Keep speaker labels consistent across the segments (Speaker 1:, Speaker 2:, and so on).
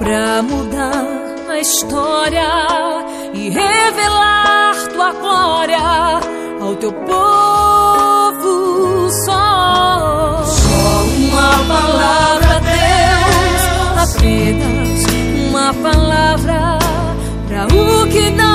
Speaker 1: para mudar a história e revelar tua glória ao teu povo só. Só uma palavra, Deus, apenas uma palavra para o que não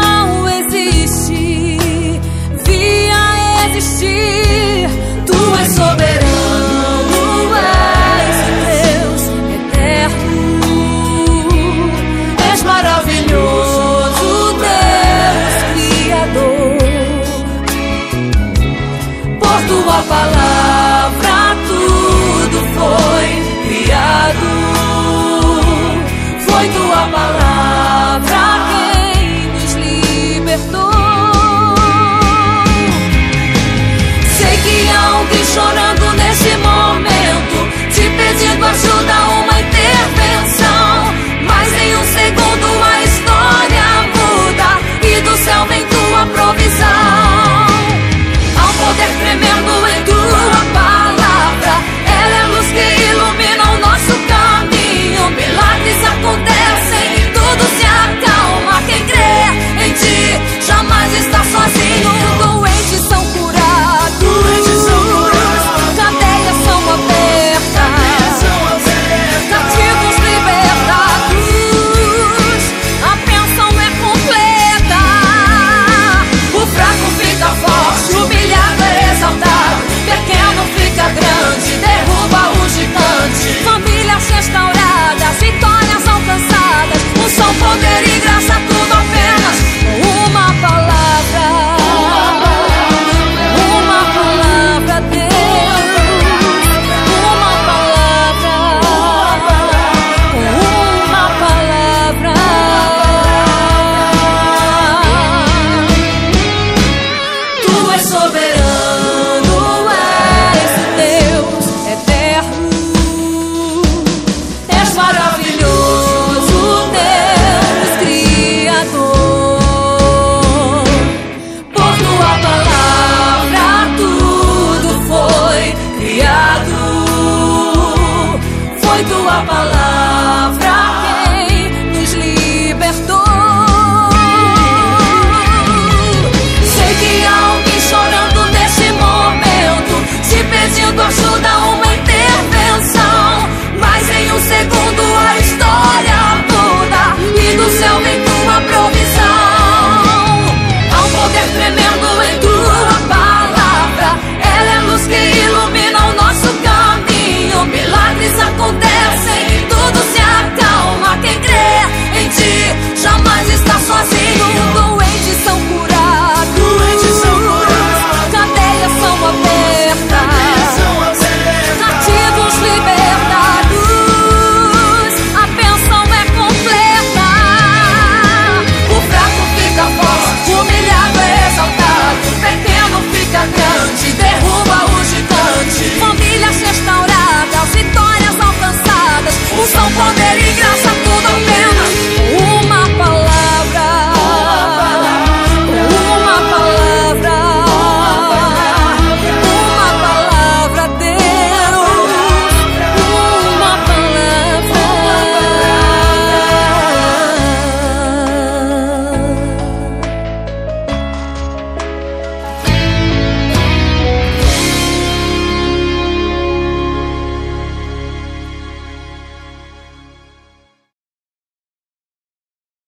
Speaker 1: Sei que há alguém chorando nesse momento, te pedindo ajuda.